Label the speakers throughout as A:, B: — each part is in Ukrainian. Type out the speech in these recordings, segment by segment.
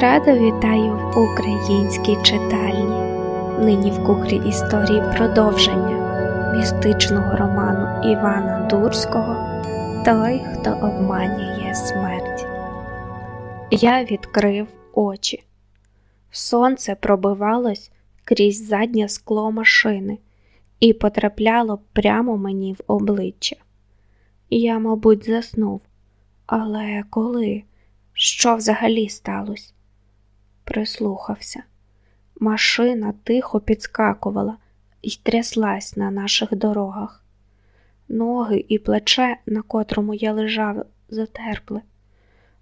A: Радо вітаю в українській читальні. Нині в кухрі історії продовження містичного роману Івана Дурського Той, хто обманює смерть. Я відкрив очі. Сонце пробивалось крізь заднє скло машини і потрапляло прямо мені в обличчя. Я, мабуть, заснув, але коли? Що взагалі сталося? Прислухався. Машина тихо підскакувала і тряслась на наших дорогах. Ноги і плече, на котрому я лежав, затерпли.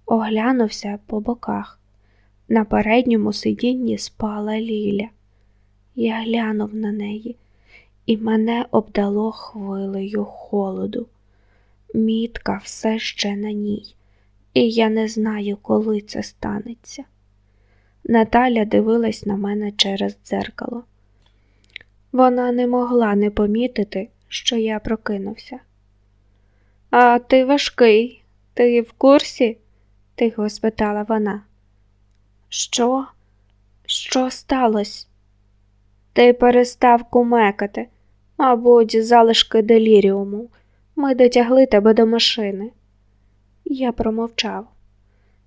A: Оглянувся по боках. На передньому сидінні спала Ліля. Я глянув на неї, і мене обдало хвилею холоду. Мітка все ще на ній, і я не знаю, коли це станеться. Наталя дивилась на мене через дзеркало. Вона не могла не помітити, що я прокинувся. А ти важкий, ти в курсі? тихо спитала вона. Що? Що сталося? Ти перестав кумекати, мабуть, залишки деліріуму. Ми дотягли тебе до машини. Я промовчав.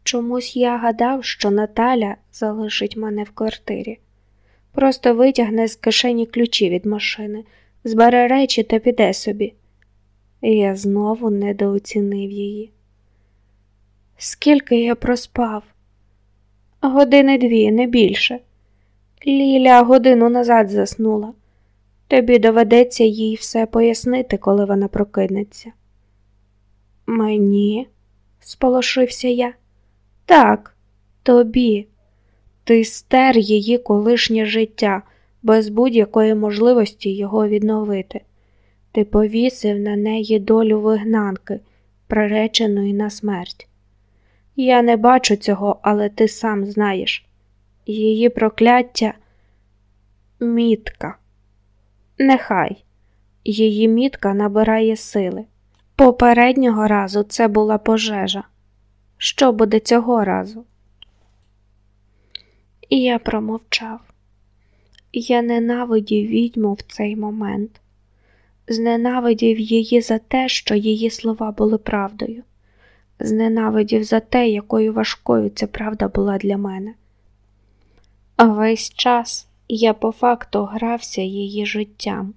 A: Чомусь я гадав, що Наталя залишить мене в квартирі. Просто витягне з кишені ключі від машини, збере речі та піде собі. І я знову недооцінив її. Скільки я проспав? Години дві, не більше. Ліля годину назад заснула. Тобі доведеться їй все пояснити, коли вона прокинеться. Мені, сполошився я. Так, тобі. Ти стер її колишнє життя без будь-якої можливості його відновити. Ти повісив на неї долю вигнанки, приреченої на смерть. Я не бачу цього, але ти сам знаєш. Її прокляття мітка. Нехай її мітка набирає сили. Попереднього разу це була пожежа. Що буде цього разу? І я промовчав. Я ненавидів відьму в цей момент, зненавидів її за те, що її слова були правдою, зненавидів за те, якою важкою ця правда була для мене. А весь час я по факту грався її життям.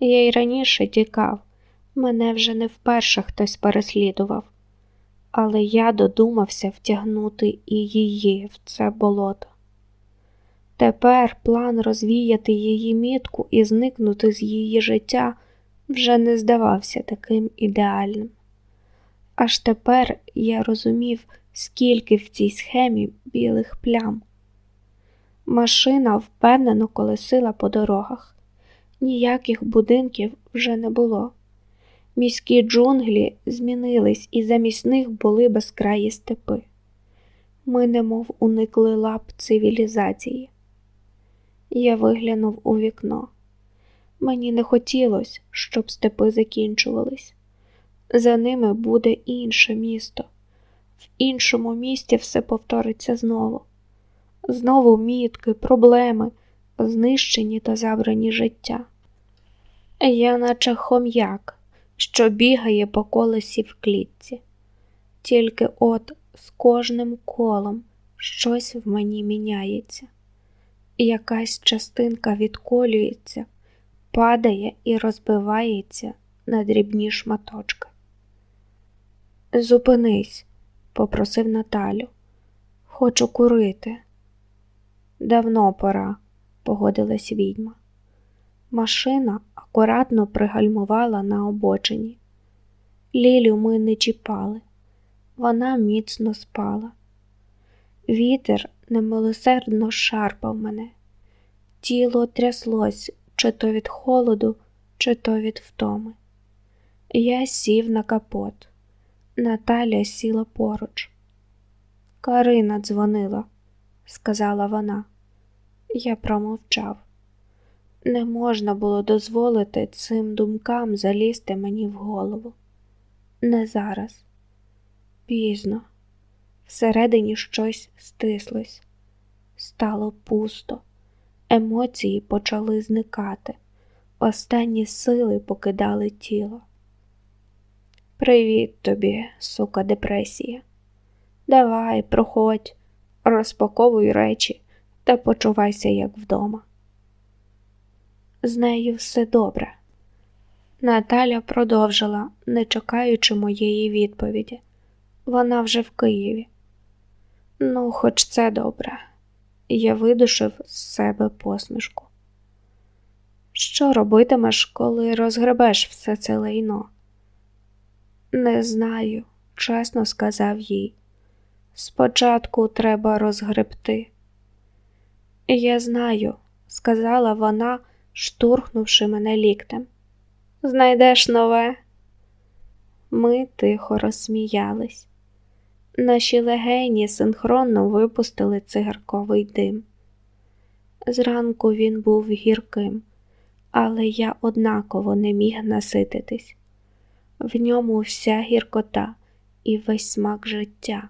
A: Я й раніше тікав, мене вже не вперше хтось переслідував, але я додумався втягнути і її в це болото. Тепер план розвіяти її мітку і зникнути з її життя вже не здавався таким ідеальним. Аж тепер я розумів, скільки в цій схемі білих плям. Машина впевнено колесила по дорогах, ніяких будинків вже не було. Міські джунглі змінились, і замість них були безкраї степи. Ми немов уникли лап цивілізації. Я виглянув у вікно. Мені не хотілося, щоб степи закінчувались. За ними буде інше місто. В іншому місті все повториться знову. Знову мітки, проблеми, знищені та забрані життя. Я, наче хом'як, що бігає по колесі в клітці, тільки от з кожним колом щось в мені міняється, якась частинка відколюється, падає і розбивається на дрібні шматочки. Зупинись, попросив Наталю. Хочу курити. Давно пора, погодилась відьма. Машина акуратно пригальмувала на обочині. Лілю ми не чіпали, вона міцно спала. Вітер немилосердно шарпав мене, тіло тряслось чи то від холоду, чи то від втоми. Я сів на капот. Наталя сіла поруч. Карина дзвонила, сказала вона. Я промовчав. Не можна було дозволити цим думкам залізти мені в голову. Не зараз, пізно, Всередині щось стислось, стало пусто, емоції почали зникати, останні сили покидали тіло. Привіт тобі, сука, депресія. Давай, проходь, розпаковуй речі та почувайся, як вдома. З нею все добре. Наталя продовжила, не чекаючи моєї відповіді. Вона вже в Києві. Ну, хоч це добре. Я видушив з себе посмішку. Що робитимеш, коли розгребеш все це лайно? Не знаю, чесно сказав їй. Спочатку треба розгребти. Я знаю, сказала вона, штурхнувши мене ліктем. Знайдеш нове. Ми тихо розсміялись. Наші легені синхронно випустили цигарковий дим. Зранку він був гірким, але я однаково не міг насититись. В ньому вся гіркота і весь смак життя.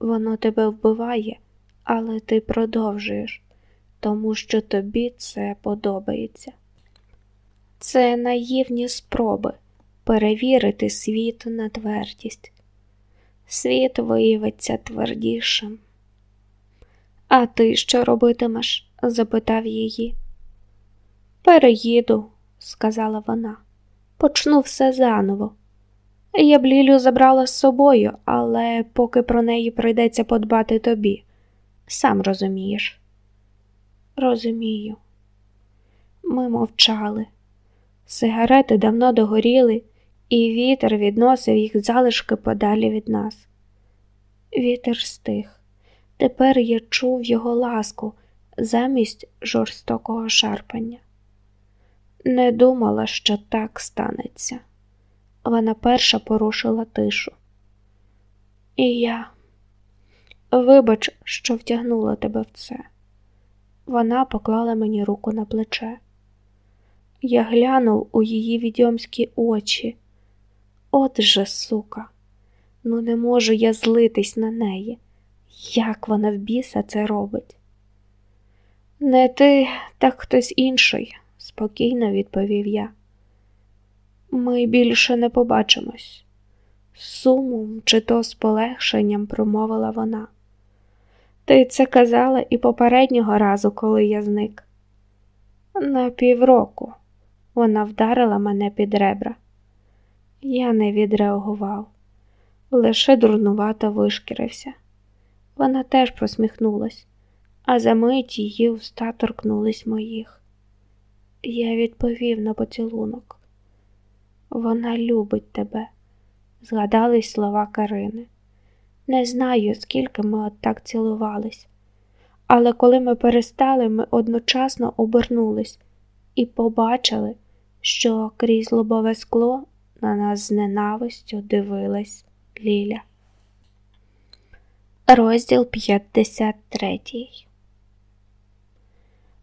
A: Воно тебе вбиває, але ти продовжуєш, тому що тобі це подобається. Це наївні спроби перевірити світ на твердість. Світ виявиться твердішим. А ти що робитимеш? запитав її. Переїду, сказала вона, почну все заново. Я б Лілю забрала з собою, але поки про неї прийдеться подбати тобі. Сам розумієш. Розумію. Ми мовчали. Сигарети давно догоріли, і вітер відносив їх залишки подалі від нас. Вітер стих. Тепер я чув його ласку замість жорстокого шарпання. Не думала, що так станеться. Вона перша порушила тишу. І я, вибач, що втягнула тебе в це. Вона поклала мені руку на плече. Я глянув у її відьомські очі. От же, сука, ну не можу я злитись на неї. Як вона в біса це робить? Не ти, так хтось інший, спокійно відповів я. Ми більше не побачимось. Сумом чи то з полегшенням промовила вона. Ти це казала і попереднього разу, коли я зник. На півроку вона вдарила мене під ребра. Я не відреагував, лише дурнувато вишкірився. Вона теж посміхнулась, а за мить її уста торкнулись моїх. Я відповів на поцілунок. Вона любить тебе, згадались слова Карини. Не знаю, скільки ми отак цілувались, але коли ми перестали, ми одночасно обернулись і побачили, що крізь лобове скло на нас з ненавистю дивилась Ліля. Розділ 53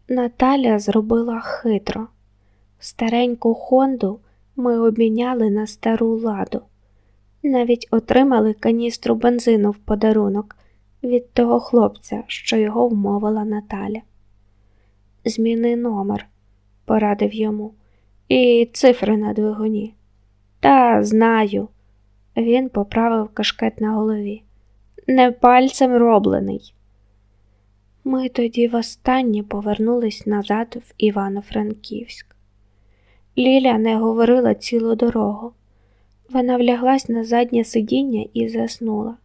A: Наталя зробила хитро. Стареньку Хонду ми обміняли на стару ладу, навіть отримали каністру бензину в подарунок від того хлопця, що його вмовила Наталя. Зміни номер, порадив йому, і цифри на двигуні. Та знаю, він поправив кашкет на голові. Не пальцем роблений. Ми тоді востаннє повернулись назад в Івано-Франківськ. Ліля не говорила цілу дорогу. Вона вляглась на заднє сидіння і заснула.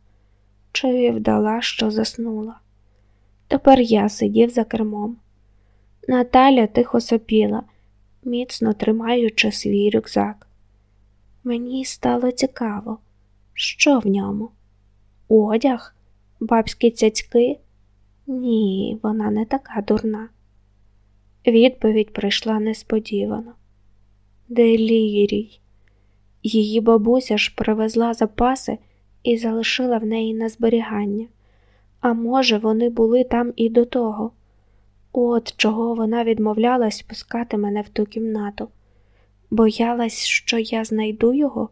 A: Чи вдала, що заснула. Тепер я сидів за кермом. Наталя тихо сопіла, міцно тримаючи свій рюкзак. Мені стало цікаво, що в ньому? Одяг, бабські цяцьки? Ні, вона не така дурна. Відповідь прийшла несподівано. Делірій. Її бабуся ж привезла запаси і залишила в неї на зберігання. А може, вони були там і до того. От чого вона відмовлялась пускати мене в ту кімнату. Боялась, що я знайду його,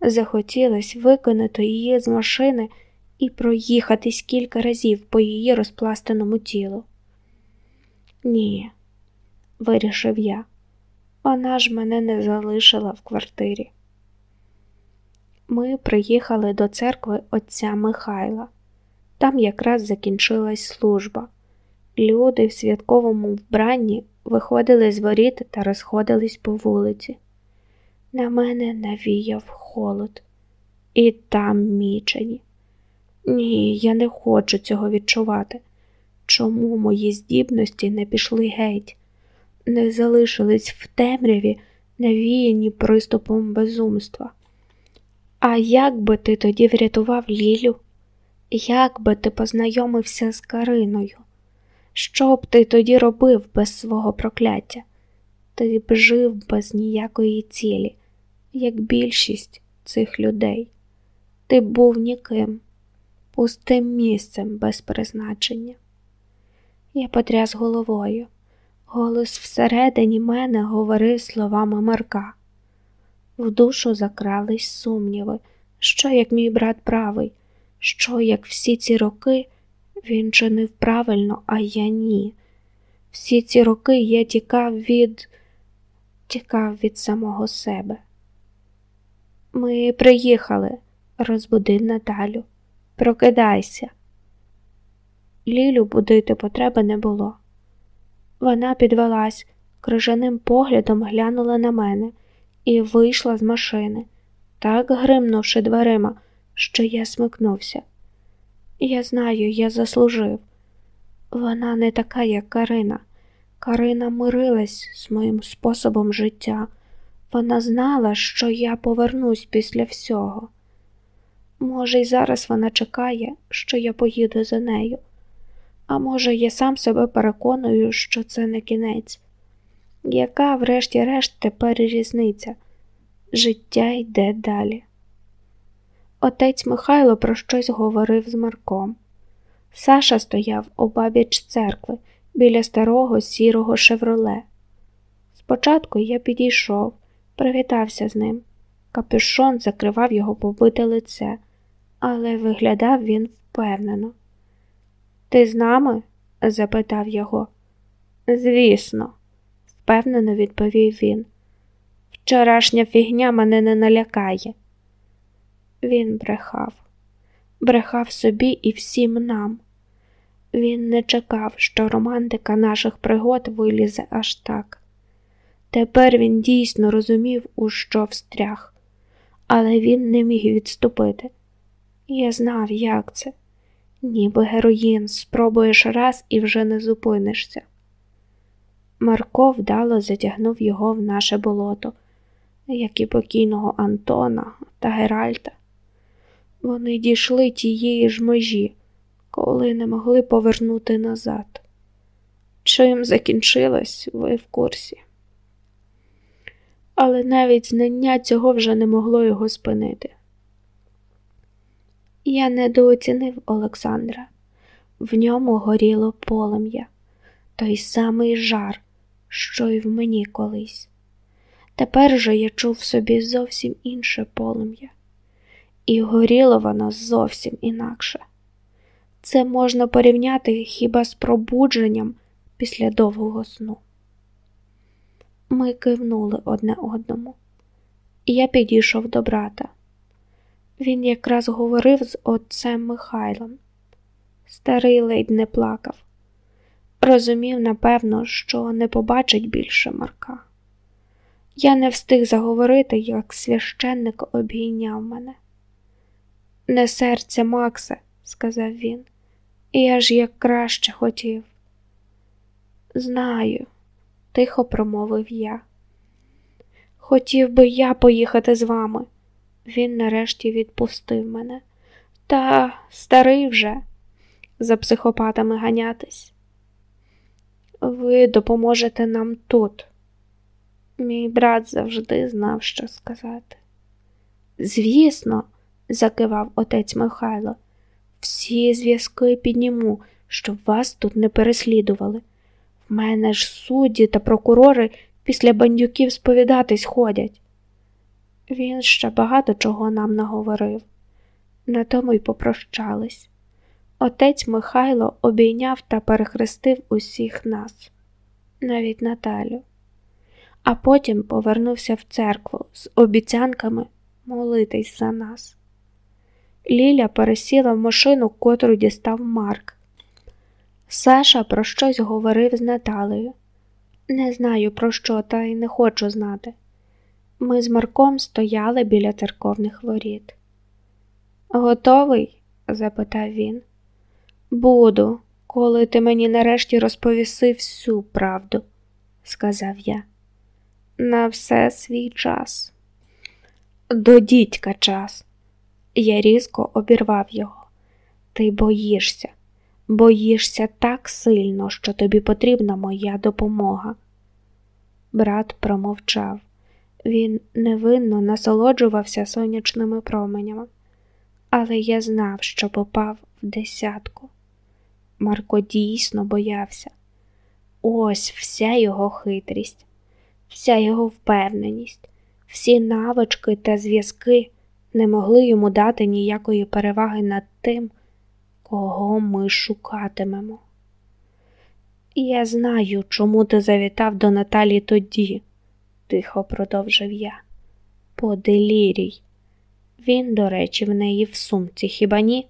A: захотілось викинути її з машини і проїхатись кілька разів по її розпластаному тілу. Ні, вирішив я, вона ж мене не залишила в квартирі. Ми приїхали до церкви отця Михайла. Там якраз закінчилась служба. Люди в святковому вбранні виходили з воріт та розходились по вулиці. На мене навіяв холод, і там мічені. Ні, я не хочу цього відчувати. Чому мої здібності не пішли геть, не залишились в темряві, навіяні приступом безумства? А як би ти тоді врятував Лілю? Як би ти познайомився з Кариною? Що б ти тоді робив без свого прокляття? Ти б жив без ніякої цілі, як більшість цих людей. Ти був ніким, пустим місцем без призначення. Я потряс головою. Голос всередині мене говорив словами Марка. В душу закрались сумніви, що як мій брат правий, що як всі ці роки він чинив правильно, а я ні. Всі ці роки я тікав від тікав від самого себе. Ми приїхали, розбудив Наталю. Прокидайся. Лілю будити потреби не було. Вона підвелась, крижаним поглядом глянула на мене і вийшла з машини, так гримнувши дверима, що я смикнувся. Я знаю, я заслужив. Вона не така, як Карина. Карина мирилась з моїм способом життя. Вона знала, що я повернусь після всього. Може, й зараз вона чекає, що я поїду за нею, а може, я сам себе переконую, що це не кінець. Яка, врешті-решт, тепер різниця? Життя йде далі. Отець Михайло про щось говорив з Марком. Саша стояв обабіч церкви біля старого сірого шевроле. Спочатку я підійшов, привітався з ним. Капюшон закривав його побите лице, але виглядав він впевнено. Ти з нами? запитав його. Звісно, впевнено відповів він. Вчорашня фігня мене не налякає. Він брехав, брехав собі і всім нам. Він не чекав, що романтика наших пригод вилізе аж так. Тепер він дійсно розумів, у що встряг, але він не міг відступити. Я знав, як це, ніби героїн, спробуєш раз і вже не зупинишся. Марко вдало затягнув його в наше болото, як і покійного Антона та Геральта. Вони дійшли тієї ж межі, коли не могли повернути назад. Чим закінчилось, ви в курсі. Але навіть знання цього вже не могло його спинити. Я недооцінив Олександра, в ньому горіло полум'я, той самий жар, що й в мені колись. Тепер же я чув в собі зовсім інше полум'я і горіло воно зовсім інакше. Це можна порівняти хіба з пробудженням після довгого сну. Ми кивнули одне одному, я підійшов до брата. Він якраз говорив з отцем Михайлом. Старий ледь не плакав. Розумів, напевно, що не побачить більше Марка. Я не встиг заговорити, як священник обійняв мене. Не серце Макса, сказав він, я ж як краще хотів. Знаю, тихо промовив я. Хотів би я поїхати з вами. Він нарешті відпустив мене. Та старий вже за психопатами ганятись. Ви допоможете нам тут. Мій брат завжди знав, що сказати. Звісно, закивав отець Михайло. Всі зв'язки підніму, щоб вас тут не переслідували. В мене ж судді та прокурори після бандюків сповідатись ходять. Він ще багато чого нам наговорив. На тому й попрощались. Отець Михайло обійняв та перехрестив усіх нас, навіть Наталю, а потім повернувся в церкву з обіцянками молитись за нас. Ліля пересіла в машину, котру дістав Марк. Саша про щось говорив з Наталею. Не знаю, про що, та й не хочу знати. Ми з Марком стояли біля церковних воріт. Готовий? запитав він. Буду, коли ти мені нарешті розповіси всю правду, сказав я. На все свій час. До дідька час. Я різко обірвав його. Ти боїшся, боїшся так сильно, що тобі потрібна моя допомога. Брат промовчав. Він невинно насолоджувався сонячними променями, але я знав, що попав в десятку. Марко дійсно боявся. Ось вся його хитрість, вся його впевненість, всі навички та зв'язки не могли йому дати ніякої переваги над тим, кого ми шукатимемо. Я знаю, чому ти завітав до Наталі тоді, тихо продовжив я. По делірій. Він, до речі, в неї в сумці, хіба ні?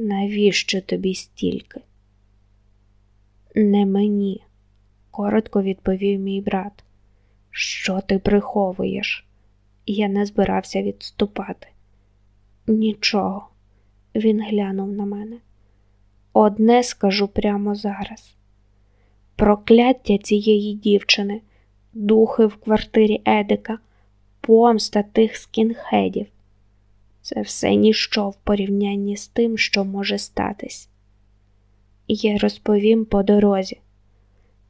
A: Навіщо тобі стільки? Не мені, коротко відповів мій брат. Що ти приховуєш? Я не збирався відступати. Нічого, він глянув на мене. Одне скажу прямо зараз. Прокляття цієї дівчини, духи в квартирі Едика, помста тих скінхедів. Це все ніщо в порівнянні з тим, що може статись. Я розповім по дорозі.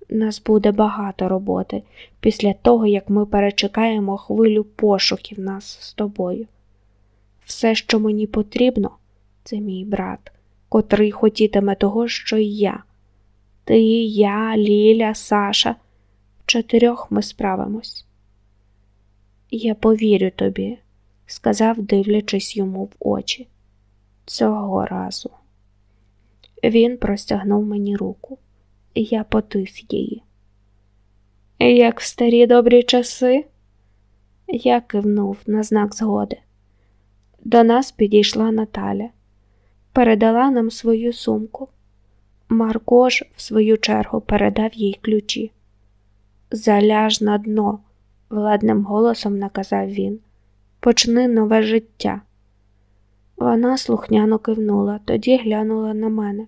A: Нас буде багато роботи після того, як ми перечекаємо хвилю пошуків нас з тобою. Все, що мені потрібно, це мій брат, котрий хотітиме того, що й я. Ти, я, Ліля, Саша. В чотирьох ми справимось. Я повірю тобі, сказав, дивлячись йому в очі. Цього разу. Він простягнув мені руку я потис її. Як в старі добрі часи, я кивнув на знак згоди. До нас підійшла Наталя, передала нам свою сумку. Марко ж, в свою чергу, передав їй ключі. Заляж на дно, владним голосом наказав він. Почни нове життя. Вона слухняно кивнула, тоді глянула на мене.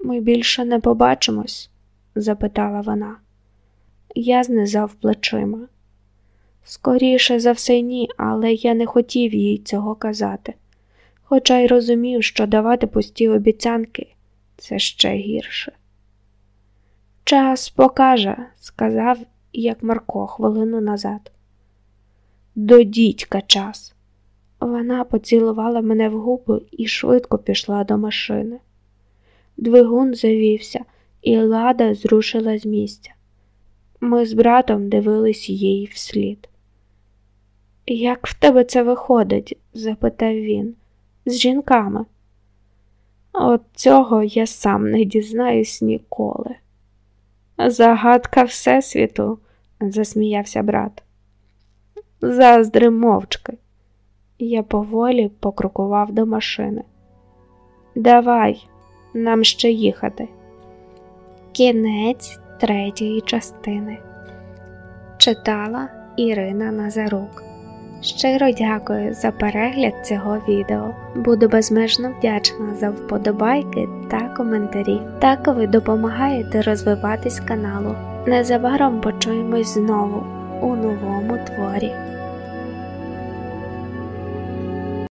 A: Ми більше не побачимось? запитала вона. Я знизав плечима. Скоріше за все, ні, але я не хотів їй цього казати, хоча й розумів, що давати пусті обіцянки це ще гірше. Час покаже, сказав, як Марко хвилину назад. До дідька час. Вона поцілувала мене в губи і швидко пішла до машини. Двигун завівся, і лада зрушила з місця. Ми з братом дивились їй вслід. Як в тебе це виходить? запитав він, з жінками. От цього я сам не дізнаюсь ніколи. Загадка Всесвіту, засміявся брат. Заздри мовчки. Я поволі покрокував до машини. Давай, нам ще їхати. Кінець третьої частини читала Ірина Назарук. Щиро дякую за перегляд цього відео. Буду безмежно вдячна за вподобайки та коментарі. Так ви допомагаєте розвиватись каналу. Незабаром почуємось знову у новому творі.